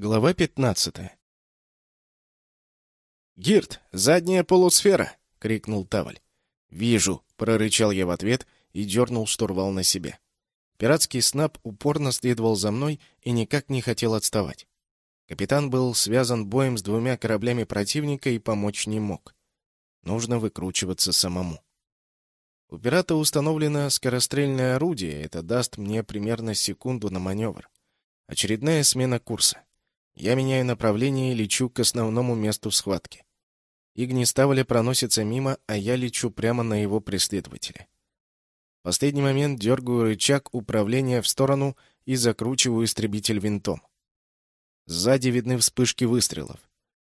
Глава 15 «Гирт, задняя полусфера!» — крикнул Таваль. «Вижу!» — прорычал я в ответ и дернул штурвал на себя. Пиратский снаб упорно следовал за мной и никак не хотел отставать. Капитан был связан боем с двумя кораблями противника и помочь не мог. Нужно выкручиваться самому. У пирата установлено скорострельное орудие, это даст мне примерно секунду на маневр. Очередная смена курса. Я меняю направление и лечу к основному месту схватки. Игни Ставоля проносится мимо, а я лечу прямо на его преследователя. В последний момент дергаю рычаг управления в сторону и закручиваю истребитель винтом. Сзади видны вспышки выстрелов.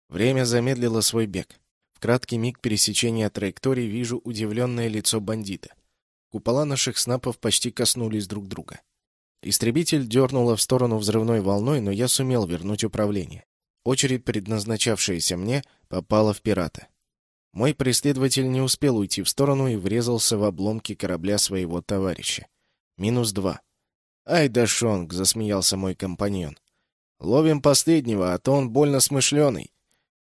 Время замедлило свой бег. В краткий миг пересечения траектории вижу удивленное лицо бандита. Купола наших снапов почти коснулись друг друга. Истребитель дернуло в сторону взрывной волной, но я сумел вернуть управление. Очередь, предназначавшаяся мне, попала в пирата. Мой преследователь не успел уйти в сторону и врезался в обломки корабля своего товарища. Минус два. «Ай да шонг!» — засмеялся мой компаньон. «Ловим последнего, а то он больно смышленый».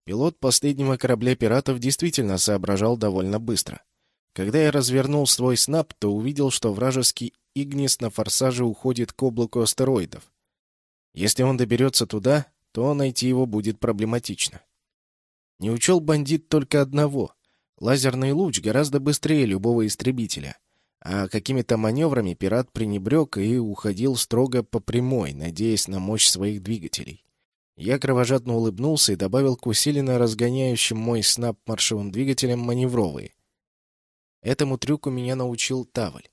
Пилот последнего корабля пиратов действительно соображал довольно быстро. Когда я развернул свой снап, то увидел, что вражеский Игнис на форсаже уходит к облаку астероидов. Если он доберется туда, то найти его будет проблематично. Не учел бандит только одного. Лазерный луч гораздо быстрее любого истребителя. А какими-то маневрами пират пренебрег и уходил строго по прямой, надеясь на мощь своих двигателей. Я кровожадно улыбнулся и добавил к усиленно разгоняющим мой снап маршевым двигателям маневровые. Этому трюку меня научил Таваль.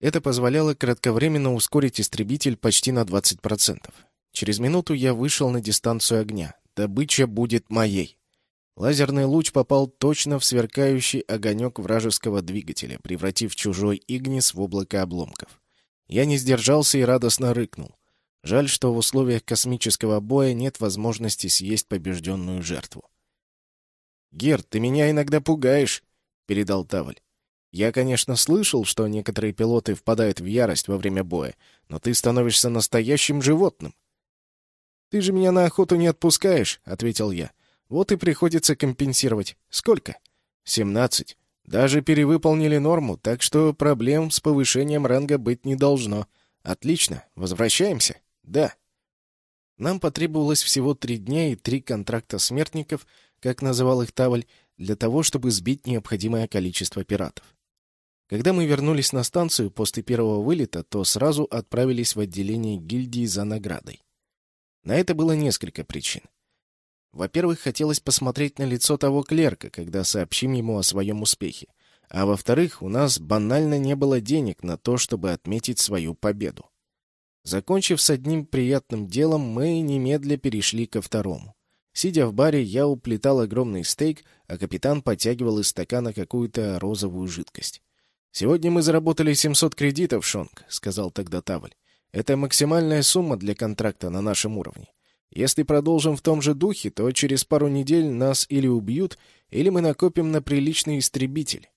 Это позволяло кратковременно ускорить истребитель почти на 20%. Через минуту я вышел на дистанцию огня. Добыча будет моей. Лазерный луч попал точно в сверкающий огонек вражеского двигателя, превратив чужой Игнис в облако обломков. Я не сдержался и радостно рыкнул. Жаль, что в условиях космического боя нет возможности съесть побежденную жертву. «Герд, ты меня иногда пугаешь», — передал Таваль. Я, конечно, слышал, что некоторые пилоты впадают в ярость во время боя, но ты становишься настоящим животным. «Ты же меня на охоту не отпускаешь», — ответил я. «Вот и приходится компенсировать. Сколько?» «Семнадцать. Даже перевыполнили норму, так что проблем с повышением ранга быть не должно. Отлично. Возвращаемся?» «Да». Нам потребовалось всего три дня и три контракта смертников, как называл их Таваль, для того, чтобы сбить необходимое количество пиратов. Когда мы вернулись на станцию после первого вылета, то сразу отправились в отделение гильдии за наградой. На это было несколько причин. Во-первых, хотелось посмотреть на лицо того клерка, когда сообщим ему о своем успехе. А во-вторых, у нас банально не было денег на то, чтобы отметить свою победу. Закончив с одним приятным делом, мы немедля перешли ко второму. Сидя в баре, я уплетал огромный стейк, а капитан подтягивал из стакана какую-то розовую жидкость. «Сегодня мы заработали 700 кредитов, Шонг», — сказал тогда Таваль. «Это максимальная сумма для контракта на нашем уровне. Если продолжим в том же духе, то через пару недель нас или убьют, или мы накопим на приличный истребитель».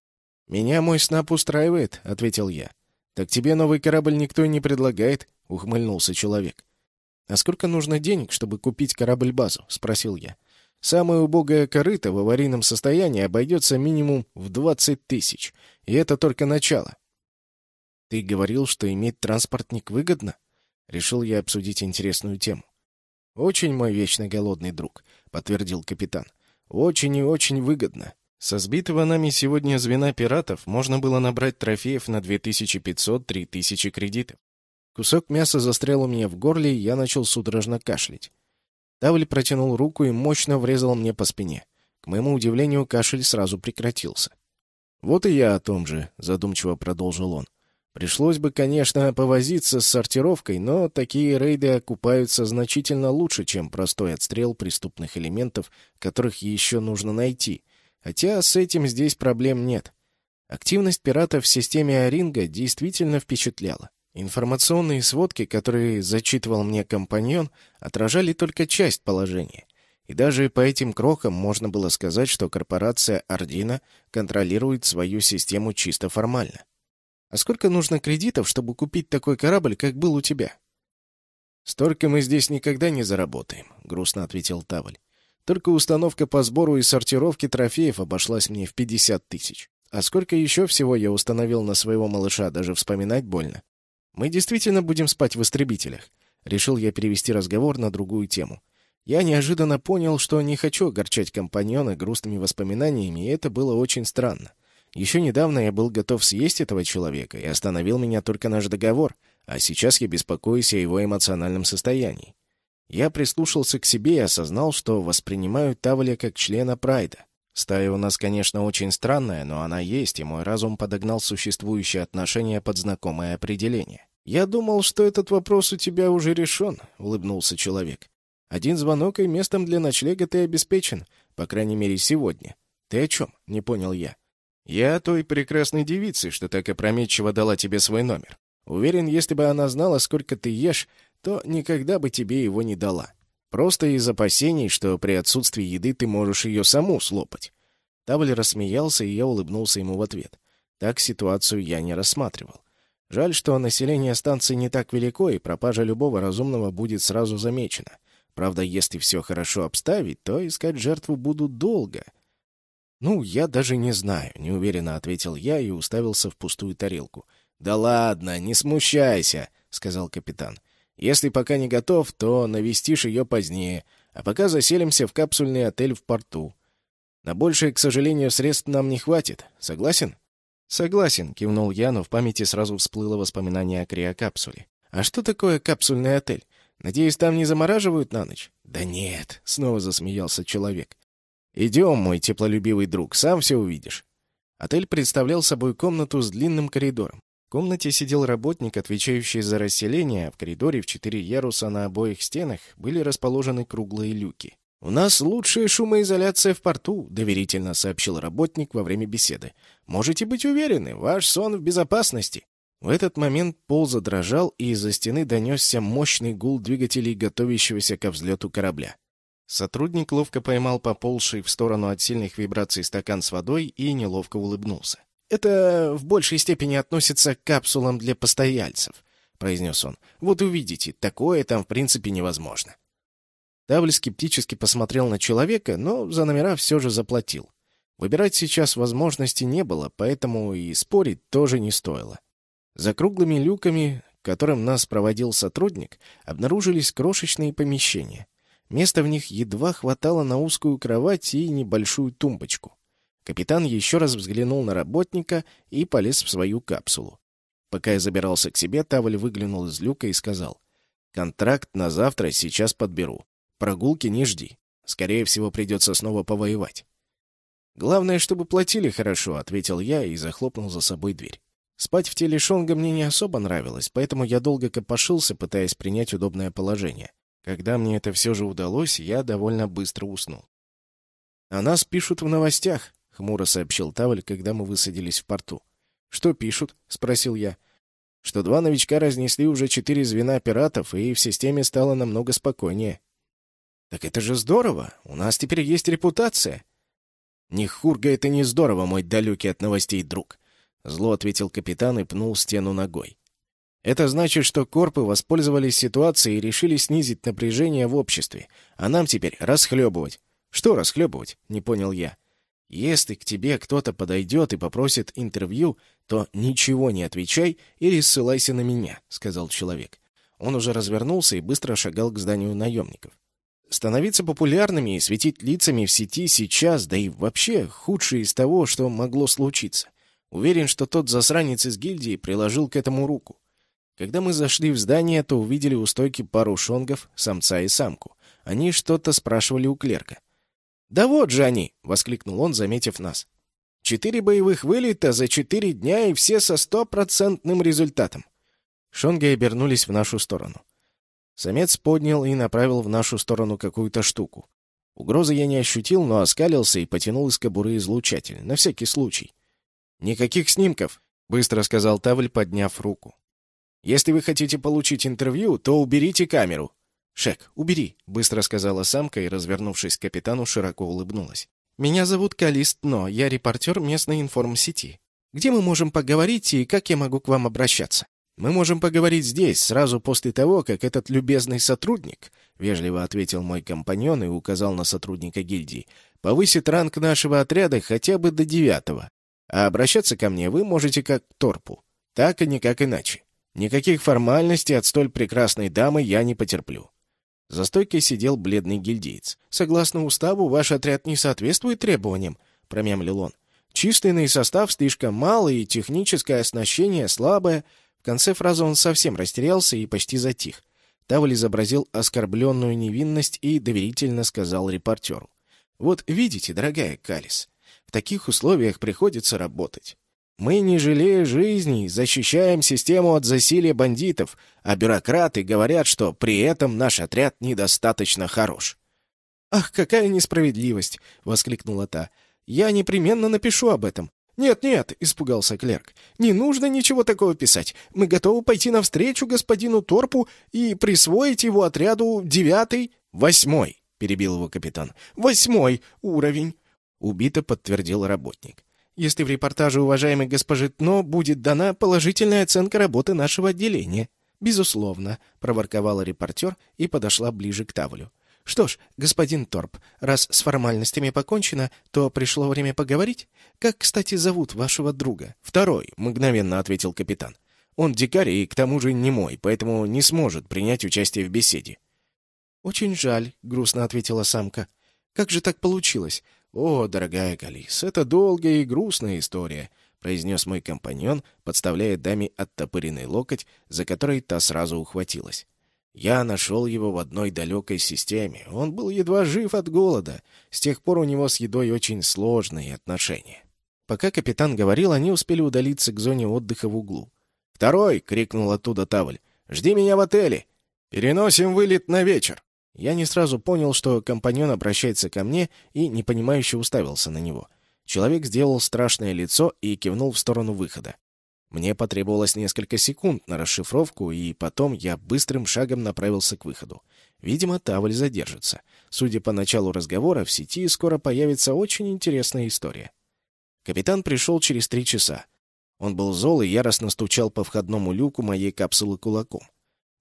«Меня мой снап устраивает», — ответил я. «Так тебе новый корабль никто не предлагает», — ухмыльнулся человек. «А сколько нужно денег, чтобы купить корабль-базу?» — спросил я. Самое убогое корыто в аварийном состоянии обойдется минимум в 20 тысяч. И это только начало. Ты говорил, что иметь транспортник выгодно? Решил я обсудить интересную тему. Очень мой вечно голодный друг, подтвердил капитан. Очень и очень выгодно. Со сбитого нами сегодня звена пиратов можно было набрать трофеев на 2500-3000 кредитов. Кусок мяса застрял у меня в горле, и я начал судорожно кашлять. Тавль протянул руку и мощно врезал мне по спине. К моему удивлению, кашель сразу прекратился. «Вот и я о том же», — задумчиво продолжил он. «Пришлось бы, конечно, повозиться с сортировкой, но такие рейды окупаются значительно лучше, чем простой отстрел преступных элементов, которых еще нужно найти. Хотя с этим здесь проблем нет. Активность пиратов в системе Оринга действительно впечатляла. Информационные сводки, которые зачитывал мне компаньон, отражали только часть положения. И даже по этим крохам можно было сказать, что корпорация Ардина контролирует свою систему чисто формально. А сколько нужно кредитов, чтобы купить такой корабль, как был у тебя? «Столько мы здесь никогда не заработаем», — грустно ответил Таваль. «Только установка по сбору и сортировке трофеев обошлась мне в пятьдесят тысяч. А сколько еще всего я установил на своего малыша, даже вспоминать больно. Мы действительно будем спать в истребителях. Решил я перевести разговор на другую тему. Я неожиданно понял, что не хочу огорчать компаньона грустными воспоминаниями, и это было очень странно. Еще недавно я был готов съесть этого человека, и остановил меня только наш договор, а сейчас я беспокоюсь о его эмоциональном состоянии. Я прислушался к себе и осознал, что воспринимаю Тавля как члена Прайда. Стая у нас, конечно, очень странная, но она есть, и мой разум подогнал существующие отношения под знакомое определение. «Я думал, что этот вопрос у тебя уже решен», — улыбнулся человек. «Один звонок и местом для ночлега ты обеспечен, по крайней мере, сегодня. Ты о чем?» — не понял я. «Я о той прекрасной девице, что так опрометчиво дала тебе свой номер. Уверен, если бы она знала, сколько ты ешь, то никогда бы тебе его не дала. Просто из опасений, что при отсутствии еды ты можешь ее саму слопать». Тавль рассмеялся, и я улыбнулся ему в ответ. Так ситуацию я не рассматривал. Жаль, что население станции не так велико, и пропажа любого разумного будет сразу замечена. Правда, если все хорошо обставить, то искать жертву будут долго. «Ну, я даже не знаю», — неуверенно ответил я и уставился в пустую тарелку. «Да ладно, не смущайся», — сказал капитан. «Если пока не готов, то навестишь ее позднее, а пока заселимся в капсульный отель в порту. На большее, к сожалению, средств нам не хватит. Согласен?» «Согласен», — кивнул я, но в памяти сразу всплыло воспоминание о криокапсуле. «А что такое капсульный отель? Надеюсь, там не замораживают на ночь?» «Да нет», — снова засмеялся человек. «Идем, мой теплолюбивый друг, сам все увидишь». Отель представлял собой комнату с длинным коридором. В комнате сидел работник, отвечающий за расселение, а в коридоре в четыре яруса на обоих стенах были расположены круглые люки. «У нас лучшая шумоизоляция в порту», — доверительно сообщил работник во время беседы. «Можете быть уверены, ваш сон в безопасности». В этот момент пол задрожал, и из-за стены донесся мощный гул двигателей, готовящегося ко взлету корабля. Сотрудник ловко поймал поползший в сторону от сильных вибраций стакан с водой и неловко улыбнулся. «Это в большей степени относится к капсулам для постояльцев», — произнес он. «Вот увидите, такое там в принципе невозможно». Тавль скептически посмотрел на человека, но за номера все же заплатил. Выбирать сейчас возможности не было, поэтому и спорить тоже не стоило. За круглыми люками, которым нас проводил сотрудник, обнаружились крошечные помещения. Места в них едва хватало на узкую кровать и небольшую тумбочку. Капитан еще раз взглянул на работника и полез в свою капсулу. Пока я забирался к себе, Тавль выглянул из люка и сказал, «Контракт на завтра сейчас подберу. Прогулки не жди. Скорее всего, придется снова повоевать. «Главное, чтобы платили хорошо», — ответил я и захлопнул за собой дверь. Спать в теле Шонга мне не особо нравилось, поэтому я долго копошился, пытаясь принять удобное положение. Когда мне это все же удалось, я довольно быстро уснул. «О нас пишут в новостях», — хмуро сообщил Тавль, когда мы высадились в порту. «Что пишут?» — спросил я. «Что два новичка разнесли уже четыре звена пиратов, и в системе стало намного спокойнее». «Так это же здорово! У нас теперь есть репутация!» «Не хурга это не здорово, мой далекий от новостей друг!» Зло ответил капитан и пнул стену ногой. «Это значит, что корпы воспользовались ситуацией и решили снизить напряжение в обществе, а нам теперь расхлебывать». «Что расхлебывать?» — не понял я. «Если к тебе кто-то подойдет и попросит интервью, то ничего не отвечай или ссылайся на меня», — сказал человек. Он уже развернулся и быстро шагал к зданию наемников. Становиться популярными и светить лицами в сети сейчас, да и вообще, худшее из того, что могло случиться. Уверен, что тот засранец из гильдии приложил к этому руку. Когда мы зашли в здание, то увидели у стойки пару шонгов, самца и самку. Они что-то спрашивали у клерка. «Да вот же они!» — воскликнул он, заметив нас. «Четыре боевых вылета за четыре дня и все со стопроцентным результатом». Шонги обернулись в нашу сторону. Самец поднял и направил в нашу сторону какую-то штуку. Угрозы я не ощутил, но оскалился и потянул из кобуры излучатель, на всякий случай. «Никаких снимков», — быстро сказал Тавль, подняв руку. «Если вы хотите получить интервью, то уберите камеру». «Шек, убери», — быстро сказала самка и, развернувшись к капитану, широко улыбнулась. «Меня зовут Калист, но я репортер местной информсети. Где мы можем поговорить и как я могу к вам обращаться?» Мы можем поговорить здесь, сразу после того, как этот любезный сотрудник, вежливо ответил мой компаньон и указал на сотрудника гильдии, повысит ранг нашего отряда хотя бы до девятого. А обращаться ко мне вы можете как к торпу. Так и никак иначе. Никаких формальностей от столь прекрасной дамы я не потерплю. За стойкой сидел бледный гильдеец. «Согласно уставу, ваш отряд не соответствует требованиям», — промямлил он. «Численный состав слишком малый, и техническое оснащение слабое. В конце фразы он совсем растерялся и почти затих. Тавль изобразил оскорбленную невинность и доверительно сказал репортеру. «Вот видите, дорогая Калис, в таких условиях приходится работать. Мы, не жалея жизней, защищаем систему от засилия бандитов, а бюрократы говорят, что при этом наш отряд недостаточно хорош». «Ах, какая несправедливость!» — воскликнула та. «Я непременно напишу об этом. «Нет-нет», — испугался клерк, — «не нужно ничего такого писать. Мы готовы пойти навстречу господину Торпу и присвоить его отряду девятый...» «Восьмой», — перебил его капитан. «Восьмой уровень», — убито подтвердил работник. «Если в репортаже уважаемой госпожи Тно будет дана положительная оценка работы нашего отделения». «Безусловно», — проворковала репортер и подошла ближе к Тавлю. «Что ж, господин Торп, раз с формальностями покончено, то пришло время поговорить. Как, кстати, зовут вашего друга?» «Второй», — мгновенно ответил капитан. «Он дикарь и, к тому же, не мой, поэтому не сможет принять участие в беседе». «Очень жаль», — грустно ответила самка. «Как же так получилось?» «О, дорогая Калис, это долгая и грустная история», — произнес мой компаньон, подставляя даме оттопыренный локоть, за который та сразу ухватилась. Я нашел его в одной далекой системе. Он был едва жив от голода. С тех пор у него с едой очень сложные отношения. Пока капитан говорил, они успели удалиться к зоне отдыха в углу. «Второй!» — крикнул оттуда Тавль. «Жди меня в отеле! Переносим вылет на вечер!» Я не сразу понял, что компаньон обращается ко мне и непонимающе уставился на него. Человек сделал страшное лицо и кивнул в сторону выхода. Мне потребовалось несколько секунд на расшифровку, и потом я быстрым шагом направился к выходу. Видимо, Тавль задержится. Судя по началу разговора, в сети скоро появится очень интересная история. Капитан пришел через три часа. Он был зол и яростно стучал по входному люку моей капсулы кулаком.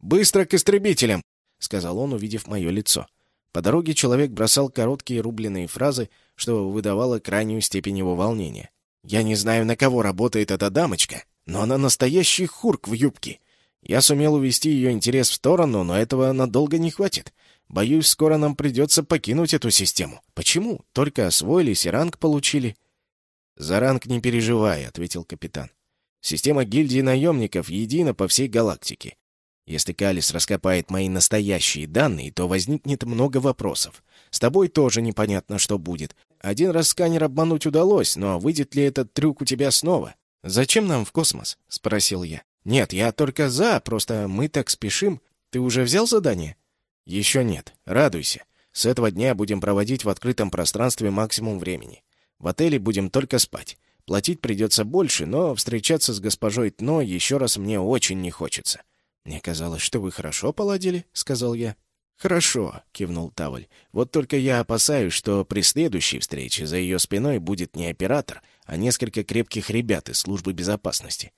«Быстро к истребителям!» — сказал он, увидев мое лицо. По дороге человек бросал короткие рубленые фразы, что выдавало крайнюю степень его волнения. «Я не знаю, на кого работает эта дамочка, но она настоящий хурк в юбке. Я сумел увести ее интерес в сторону, но этого надолго не хватит. Боюсь, скоро нам придется покинуть эту систему. Почему? Только освоились и ранг получили. «За ранг не переживай», — ответил капитан. «Система гильдии наемников едина по всей галактике. Если Калис раскопает мои настоящие данные, то возникнет много вопросов. С тобой тоже непонятно, что будет. Один раз сканер обмануть удалось, но выйдет ли этот трюк у тебя снова? «Зачем нам в космос?» — спросил я. «Нет, я только за, просто мы так спешим. Ты уже взял задание?» «Еще нет. Радуйся. С этого дня будем проводить в открытом пространстве максимум времени. В отеле будем только спать. Платить придется больше, но встречаться с госпожой Тно еще раз мне очень не хочется». «Мне казалось, что вы хорошо поладили», — сказал я. «Хорошо», — кивнул Тавль. «Вот только я опасаюсь, что при следующей встрече за ее спиной будет не оператор, а несколько крепких ребят из службы безопасности.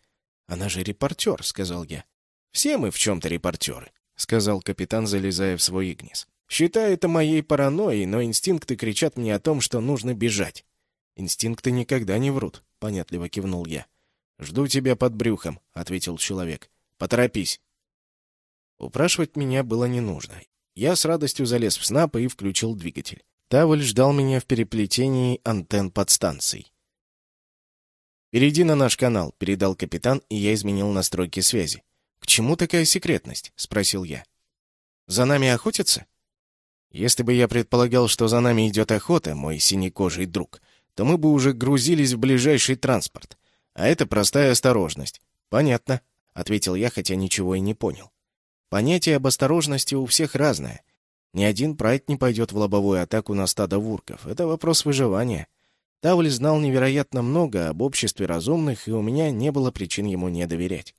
«Она же репортер», — сказал я. «Все мы в чем-то репортеры», — сказал капитан, залезая в свой игнис. «Считаю это моей паранойей, но инстинкты кричат мне о том, что нужно бежать». «Инстинкты никогда не врут», — понятливо кивнул я. «Жду тебя под брюхом», — ответил человек. «Поторопись». Упрашивать меня было не нужно. Я с радостью залез в снап и включил двигатель. Тавль ждал меня в переплетении антенн подстанций. «Перейди на наш канал», — передал капитан, и я изменил настройки связи. «К чему такая секретность?» — спросил я. «За нами охотятся?» «Если бы я предполагал, что за нами идет охота, мой синекожий друг, то мы бы уже грузились в ближайший транспорт. А это простая осторожность». «Понятно», — ответил я, хотя ничего и не понял. Понятие об осторожности у всех разное. Ни один прайд не пойдет в лобовую атаку на стадо вурков. Это вопрос выживания. Тавль знал невероятно много об обществе разумных, и у меня не было причин ему не доверять.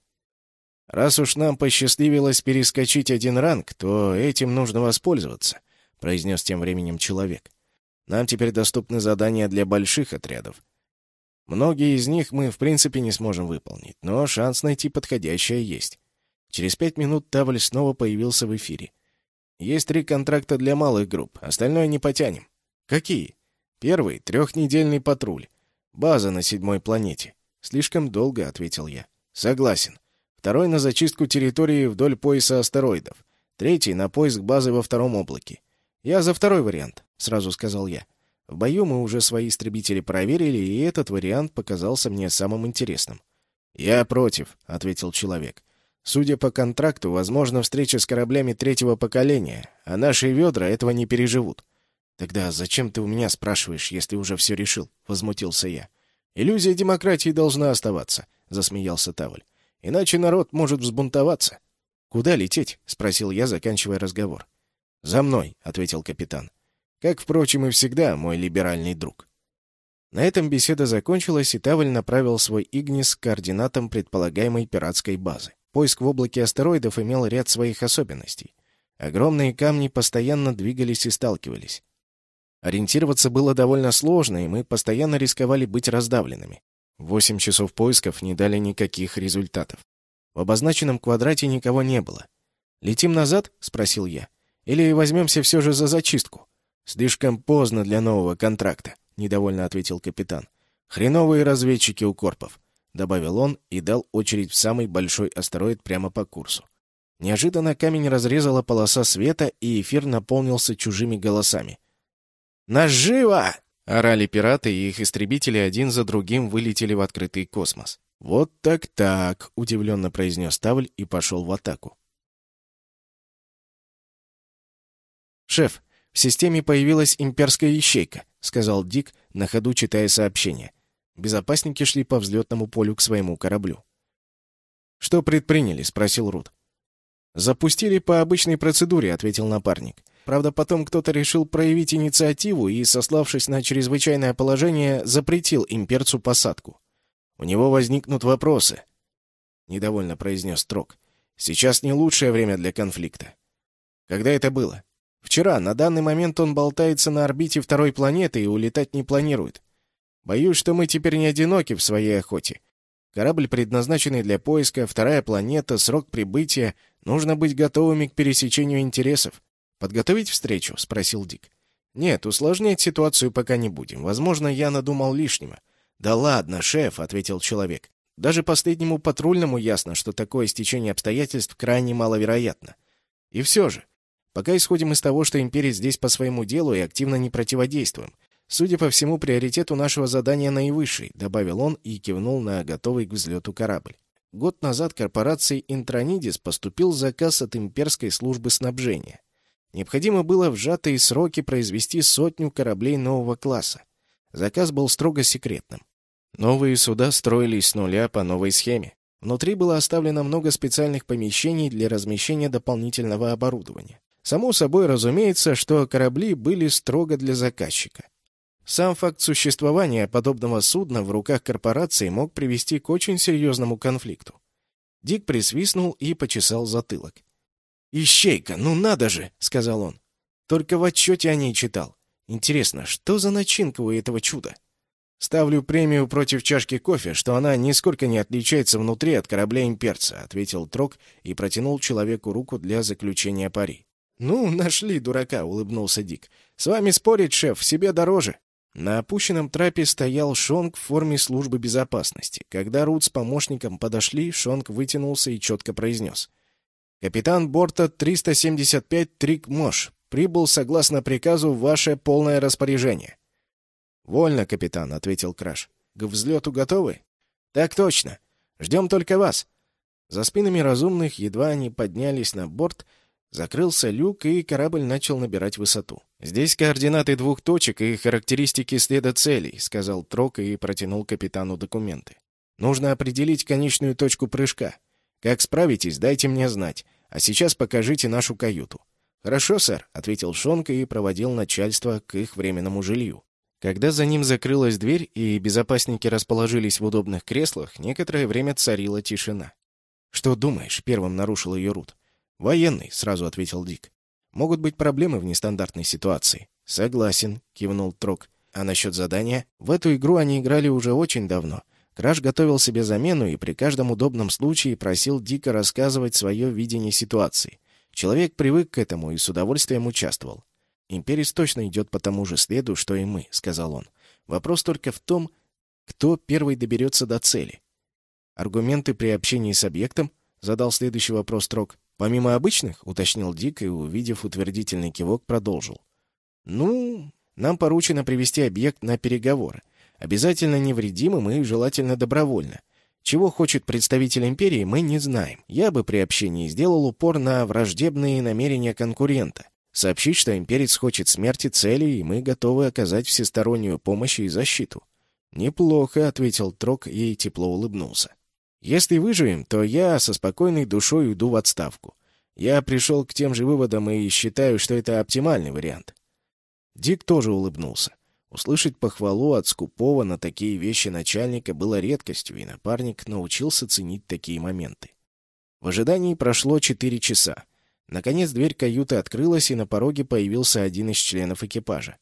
«Раз уж нам посчастливилось перескочить один ранг, то этим нужно воспользоваться», — произнес тем временем человек. «Нам теперь доступны задания для больших отрядов. Многие из них мы в принципе не сможем выполнить, но шанс найти подходящее есть. Через пять минут Тавль снова появился в эфире. Есть три контракта для малых групп, остальное не потянем. Какие? Первый — трехнедельный патруль. База на седьмой планете. Слишком долго, — ответил я. Согласен. Второй — на зачистку территории вдоль пояса астероидов. Третий — на поиск базы во втором облаке. Я за второй вариант, — сразу сказал я. В бою мы уже свои истребители проверили, и этот вариант показался мне самым интересным. «Я против», — ответил человек. «Судя по контракту, возможно встреча с кораблями третьего поколения, а наши ведра этого не переживут». «Тогда зачем ты у меня спрашиваешь, если уже все решил?» — возмутился я. «Иллюзия демократии должна оставаться», — засмеялся Тавль. «Иначе народ может взбунтоваться». «Куда лететь?» — спросил я, заканчивая разговор. «За мной», — ответил капитан. Как, впрочем, и всегда, мой либеральный друг. На этом беседа закончилась, и Тавль направил свой Игнис к координатам предполагаемой пиратской базы. Поиск в облаке астероидов имел ряд своих особенностей. Огромные камни постоянно двигались и сталкивались. Ориентироваться было довольно сложно, и мы постоянно рисковали быть раздавленными. Восемь часов поисков не дали никаких результатов. В обозначенном квадрате никого не было. «Летим назад?» — спросил я. «Или возьмемся все же за зачистку?» «Слишком поздно для нового контракта», — недовольно ответил капитан. «Хреновые разведчики у корпов», — добавил он и дал очередь в самый большой астероид прямо по курсу. Неожиданно камень разрезала полоса света, и эфир наполнился чужими голосами. «Наживо!» — орали пираты, и их истребители один за другим вылетели в открытый космос. «Вот так-так», — удивленно произнес Тавль и пошел в атаку. «Шеф, «В системе появилась имперская ищейка», — сказал Дик, на ходу читая сообщение. Безопасники шли по взлетному полю к своему кораблю. «Что предприняли?» — спросил Рут. «Запустили по обычной процедуре», — ответил напарник. «Правда, потом кто-то решил проявить инициативу и, сославшись на чрезвычайное положение, запретил имперцу посадку. У него возникнут вопросы», — недовольно произнес Трок. «Сейчас не лучшее время для конфликта». «Когда это было?» Вчера, на данный момент он болтается на орбите второй планеты и улетать не планирует. Боюсь, что мы теперь не одиноки в своей охоте. Корабль, предназначенный для поиска, вторая планета, срок прибытия. Нужно быть готовыми к пересечению интересов. «Подготовить встречу?» — спросил Дик. «Нет, усложнять ситуацию пока не будем. Возможно, я надумал лишнего». «Да ладно, шеф», — ответил человек. «Даже последнему патрульному ясно, что такое стечение обстоятельств крайне маловероятно. И все же, Пока исходим из того, что империя здесь по своему делу и активно не противодействуем. Судя по всему, приоритет у нашего задания наивысший», — добавил он и кивнул на готовый к взлету корабль. Год назад корпорации «Интронидис» поступил заказ от имперской службы снабжения. Необходимо было в сжатые сроки произвести сотню кораблей нового класса. Заказ был строго секретным. Новые суда строились с нуля по новой схеме. Внутри было оставлено много специальных помещений для размещения дополнительного оборудования. Само собой разумеется, что корабли были строго для заказчика. Сам факт существования подобного судна в руках корпорации мог привести к очень серьезному конфликту. Дик присвистнул и почесал затылок. «Ищейка, ну надо же!» — сказал он. «Только в отчете о ней читал. Интересно, что за начинка у этого чуда?» «Ставлю премию против чашки кофе, что она нисколько не отличается внутри от корабля имперца», — ответил Трок и протянул человеку руку для заключения пари. «Ну, нашли дурака», — улыбнулся Дик. «С вами спорить, шеф, себе дороже». На опущенном трапе стоял Шонг в форме службы безопасности. Когда Рут с помощником подошли, Шонг вытянулся и четко произнес. «Капитан борта 375 Трик Мош прибыл согласно приказу ваше полное распоряжение». «Вольно, капитан», — ответил Краш. «К взлету готовы?» «Так точно. Ждем только вас». За спинами разумных, едва они поднялись на борт, — Закрылся люк, и корабль начал набирать высоту. «Здесь координаты двух точек и характеристики следа целей», — сказал Трок и протянул капитану документы. «Нужно определить конечную точку прыжка. Как справитесь, дайте мне знать. А сейчас покажите нашу каюту». «Хорошо, сэр», — ответил Шонка и проводил начальство к их временному жилью. Когда за ним закрылась дверь и безопасники расположились в удобных креслах, некоторое время царила тишина. «Что думаешь?» — первым нарушил ее Рут. «Военный», — сразу ответил Дик. «Могут быть проблемы в нестандартной ситуации». «Согласен», — кивнул Трок. А насчет задания? В эту игру они играли уже очень давно. Краш готовил себе замену и при каждом удобном случае просил дико рассказывать свое видение ситуации. Человек привык к этому и с удовольствием участвовал. «Империс точно идет по тому же следу, что и мы», — сказал он. «Вопрос только в том, кто первый доберется до цели». «Аргументы при общении с объектом?» — задал следующий вопрос Трок. «Помимо обычных?» — уточнил Дик и, увидев утвердительный кивок, продолжил. «Ну, нам поручено привести объект на переговоры. Обязательно невредимым и желательно добровольно. Чего хочет представитель империи, мы не знаем. Я бы при общении сделал упор на враждебные намерения конкурента. Сообщить, что имперец хочет смерти цели, и мы готовы оказать всестороннюю помощь и защиту. «Неплохо», — ответил Трок и тепло улыбнулся. «Если выживем, то я со спокойной душой уйду в отставку. Я пришел к тем же выводам и считаю, что это оптимальный вариант». Дик тоже улыбнулся. Услышать похвалу от скупого на такие вещи начальника было редкостью, и напарник научился ценить такие моменты. В ожидании прошло четыре часа. Наконец дверь каюты открылась, и на пороге появился один из членов экипажа.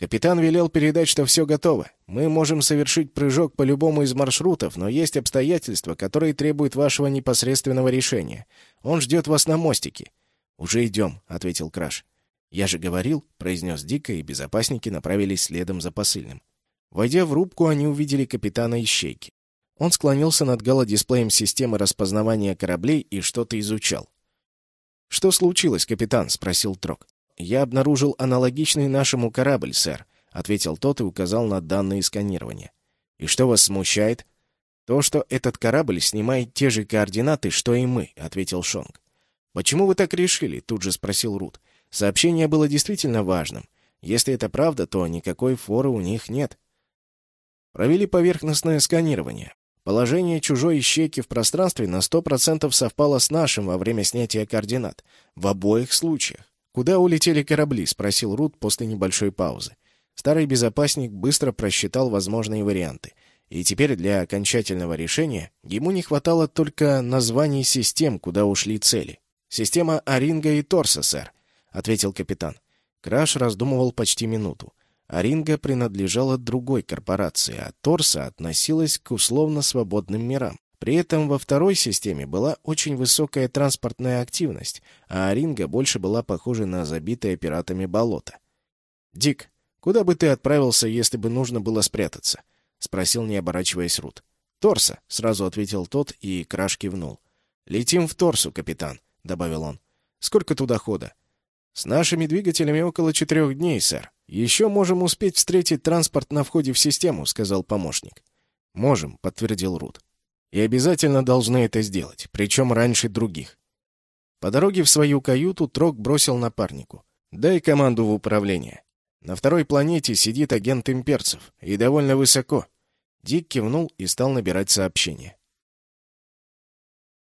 «Капитан велел передать, что все готово. Мы можем совершить прыжок по любому из маршрутов, но есть обстоятельства, которые требуют вашего непосредственного решения. Он ждет вас на мостике». «Уже идем», — ответил Краш. «Я же говорил», — произнес Дика, и безопасники направились следом за посыльным. Войдя в рубку, они увидели капитана Ищейки. Он склонился над галодисплеем системы распознавания кораблей и что-то изучал. «Что случилось, капитан?» — спросил Трок. «Я обнаружил аналогичный нашему корабль, сэр», — ответил тот и указал на данные сканирования. «И что вас смущает?» «То, что этот корабль снимает те же координаты, что и мы», — ответил Шонг. «Почему вы так решили?» — тут же спросил Рут. Сообщение было действительно важным. Если это правда, то никакой форы у них нет. Провели поверхностное сканирование. Положение чужой ищейки в пространстве на 100% совпало с нашим во время снятия координат. В обоих случаях. «Куда улетели корабли?» — спросил Рут после небольшой паузы. Старый безопасник быстро просчитал возможные варианты. И теперь для окончательного решения ему не хватало только названий систем, куда ушли цели. «Система Оринга и Торса, сэр. — ответил капитан. Краш раздумывал почти минуту. Аринга принадлежала другой корпорации, а Торса относилась к условно свободным мирам. При этом во второй системе была очень высокая транспортная активность, а Аринга больше была похожа на забитое пиратами болото. «Дик, куда бы ты отправился, если бы нужно было спрятаться?» — спросил, не оборачиваясь Рут. «Торса», — сразу ответил тот, и Краш кивнул. «Летим в Торсу, капитан», — добавил он. «Сколько туда хода?» «С нашими двигателями около четырех дней, сэр. Еще можем успеть встретить транспорт на входе в систему», — сказал помощник. «Можем», — подтвердил Рут. «И обязательно должны это сделать, причем раньше других». По дороге в свою каюту Трок бросил напарнику. «Дай команду в управление. На второй планете сидит агент имперцев, и довольно высоко». Дик кивнул и стал набирать сообщение.